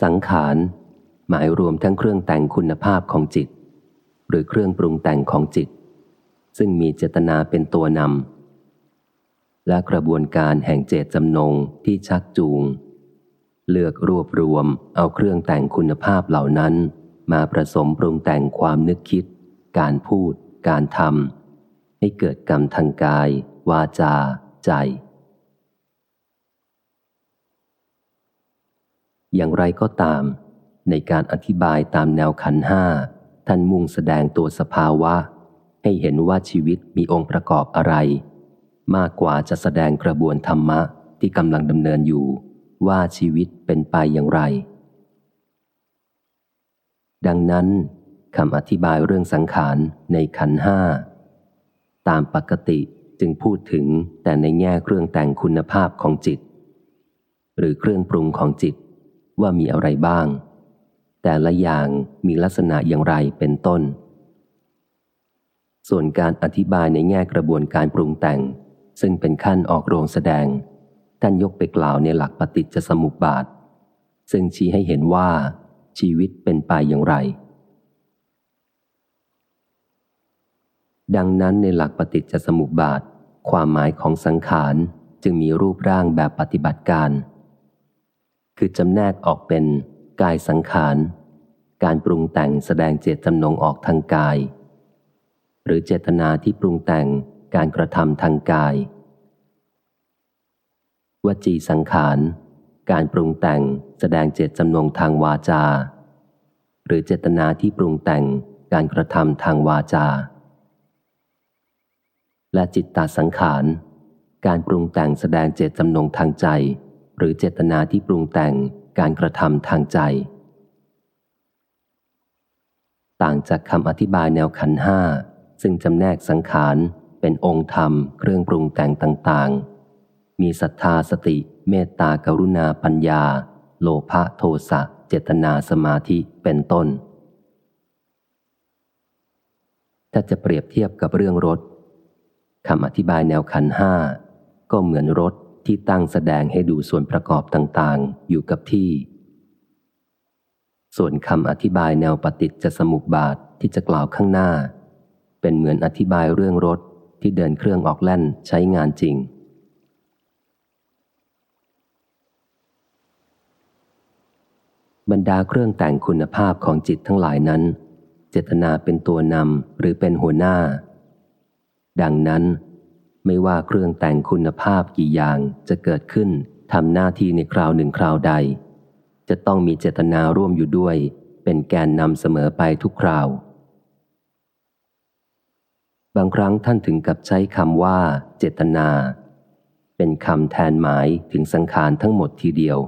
สังขารหมายรวมทั้งเครื่องแต่งคุณภาพของจิต หรือเครื่องปรุงแต่งของจิต ซึ่งมีเจตนาเป็นตัวนำและกระบวนการแห่งเจตจำนงที่ชักจูง เลือกรวบรวมเอาเครื่องแต่งคุณภาพเหล่านั้น มาผสมปรุงแต่งความนึกคิด การพูด การทำให้เกิดกรรมทางกาย วาจา ใจ อย่างไรก็ตาม ในการอธิบายตามแนวขันห้าท่านมุ่งแสดงตัวสภาวะ ให้เห็นว่าชีวิตมีองค์ประกอบอะไร มากกว่าจะแสดงกระบวนธรรมะที่กำลังดำเนินอยู่ ว่าชีวิตเป็นไปอย่างไร ดังนั้นคำอธิบายเรื่องสังขารในขันห้าตามปกติจึงพูดถึงแต่ในแง่เครื่องแต่งคุณภาพของจิต หรือเครื่องปรุงของจิต ว่ามีอะไรบ้าง แต่ละอย่างมีลักษณะอย่างไรเป็นต้น ส่วนการอธิบายในแง่กระบวนการปรุงแต่ง ซึ่งเป็นขั้นออกโรงแสดง ท่านยกไปกล่าวในหลักปฏิจจสมุปบาท ซึ่งชี้ให้เห็นว่า ชีวิตเป็นไปอย่างไร ดังนั้นในหลักปฏิจจสมุปบาท ความหมายของสังขารจึงมีรูปร่างแบบปฏิบัติการ คือจำแนกออกเป็น กายสังขาร การปรุงแต่งแสดงเจตจำนงออกทางกาย หรือเจตนาที่ปรุงแต่งการกระทำทางกาย วจีสังขาร การปรุงแต่งแสดงเจตจำนงทางวาจา หรือเจตนาที่ปรุงแต่งการกระทำทางวาจา และจิตตาสังขาร การปรุงแต่งแสดงเจตจำนงทางใจ หรือเจตนาที่ปรุงแต่งการกระทำทางใจ ต่างจากคำอธิบายแนวขันห้าซึ่งจำแนกสังขารเป็นองค์ธรรม เครื่องปรุงแต่งต่างๆ มีศรัทธาสติ เมตตากรุณาปัญญา โลภะโทสะเจตนาสมาธิเป็นต้น ถ้าจะเปรียบเทียบกับเรื่องรถคำอธิบายแนวขันห้าก็เหมือนรถ ที่ตั้งแสดงให้ดูส่วนประกอบต่างๆ อยู่กับที่ ส่วนคำอธิบายแนวปฏิจจสมุปบาทที่จะกล่าวข้างหน้า เป็นเหมือนอธิบายเรื่องรถที่เดินเครื่องออกแล่นใช้งานจริง บรรดาเครื่องแต่งคุณภาพของจิตทั้งหลายนั้น เจตนาเป็นตัวนำหรือเป็นหัวหน้า ดังนั้น ไม่ว่าเครื่องแต่งคุณภาพกี่อย่างจะเกิดขึ้นทำหน้าที่ในคราวหนึ่งคราวใด จะต้องมีเจตนาร่วมอยู่ด้วย เป็นแกนนำเสมอไปทุกคราว บางครั้งท่านถึงกับใช้คำว่า เจตนา เป็นคำแทนหมายถึงสังขารทั้งหมดทีเดียว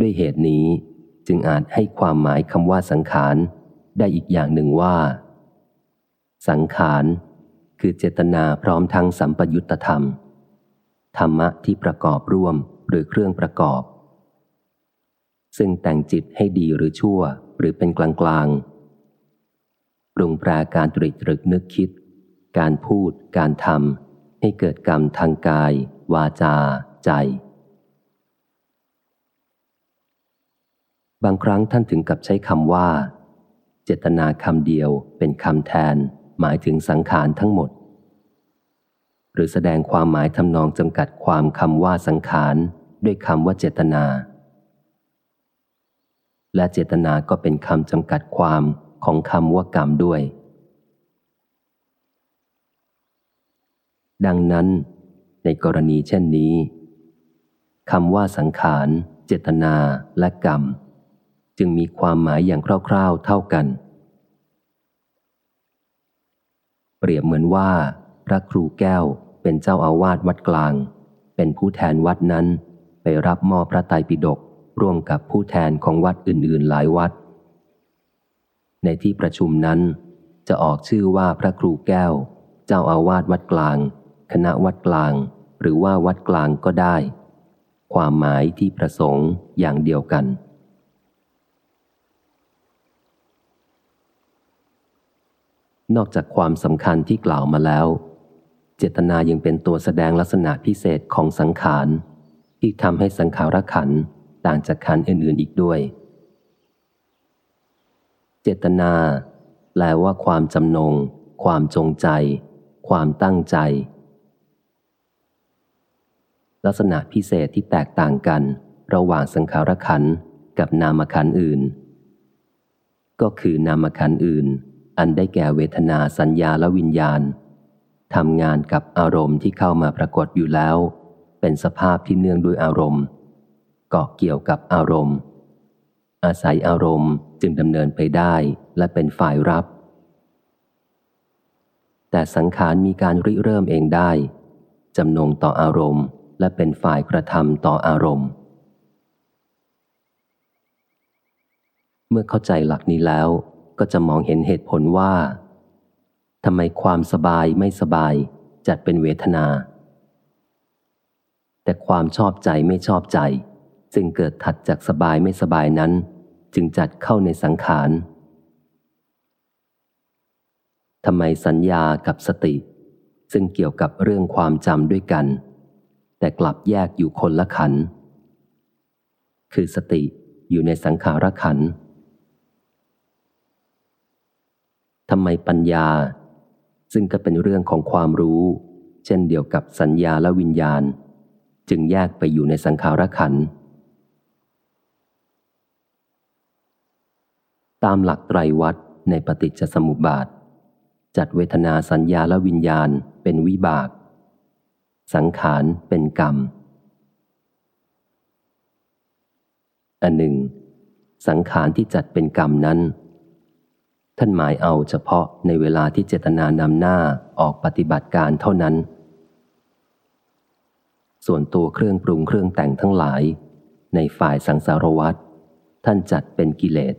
ด้วยเหตุนี้จึงอาจให้ความหมายคำว่าสังขารได้อีกอย่างหนึ่งว่า สังขาร คือเจตนาพร้อมทั้งสัมปยุตธรรม ธรรมะที่ประกอบร่วมหรือเครื่องประกอบ ซึ่งแต่งจิตให้ดีหรือชั่วหรือเป็นกลางกลางปรุงแปรการตริตรึกนึกคิด การพูด การทำให้เกิดกรรมทางกาย วาจา ใจ บางครั้งท่านถึงกับใช้คำว่า เจตนาคำเดียวเป็นคำแทน หมายถึงสังขารทั้งหมด หรือแสดงความหมายทำนองจำกัดความคำว่าสังขารด้วยคำว่าเจตนา และเจตนาก็เป็นคำจำกัดความของคำว่ากรรมด้วย ดังนั้น ในกรณีเช่นนี้คำว่าสังขาร เจตนาและกรรม จึงมีความหมายอย่างคร่าวๆเท่ากัน เปรียบเหมือนว่า พระครูแก้วเป็นเจ้าอาวาสวัดกลาง เป็นผู้แทนวัดนั้น ไปรับมอบพระไตรปิฎกร่วมกับผู้แทนของวัดอื่นๆ หลายวัด ในที่ประชุมนั้นจะออกชื่อว่าพระครูแก้ว เจ้าอาวาสวัดกลาง คณะวัดกลาง หรือว่าวัดกลางก็ได้ ความหมายที่ประสงค์อย่างเดียวกัน นอกจากความสำคัญที่กล่าวมาแล้ว เจตนายังเป็นตัวแสดงลักษณะพิเศษของสังขาร ที่ทำให้สังขารขันต่างจากขันอื่นๆอีกด้วย เจตนา แปลว่าความจำนง ความจงใจ ความตั้งใจ ลักษณะพิเศษที่แตกต่างกัน ระหว่างสังขารขันกับนามขันอื่น ก็คือนามขันอื่น อันได้แก่เวทนาสัญญาและวิญญาณทำงานกับอารมณ์ที่เข้ามาปรากฏอยู่แล้ว เป็นสภาพที่เนื่องด้วยอารมณ์เกาะเกี่ยวกับอารมณ์ อาศัยอารมณ์จึงดำเนินไปได้และเป็นฝ่ายรับ แต่สังขารมีการริเริ่มเองได้จำนงต่ออารมณ์ และเป็นฝ่ายกระทำต่ออารมณ์ เมื่อเข้าใจหลักนี้แล้ว ก็จะมองเห็นเหตุผลว่าทำไมความสบายไม่สบายจัดเป็นเวทนา แต่ความชอบใจไม่ชอบใจ ซึ่งเกิดถัดจากสบายไม่สบายนั้น จึงจัดเข้าในสังขารทำไมสัญญากับสติ ซึ่งเกี่ยวกับเรื่องความจำด้วยกัน แต่กลับแยกอยู่คนละขัน คือสติอยู่ในสังขารขัน ทำไมปัญญา ซึ่งก็เป็นเรื่องของความรู้ เช่นเดียวกับสัญญาและวิญญาณ จึงแยกไปอยู่ในสังขารขัน ตามหลักไตรวัตรในปฏิจจสมุปบาท จัดเวทนาสัญญาและวิญญาณเป็นวิบาก สังขารเป็นกรรม อันหนึ่ง สังขารที่จัดเป็นกรรมนั้น ท่านหมายเอาเฉพาะในเวลาที่เจตนานำหน้าออกปฏิบัติการเท่านั้น ส่วนตัวเครื่องปรุงเครื่องแต่งทั้งหลาย ในฝ่ายสังสารวัตรท่านจัดเป็นกิเลส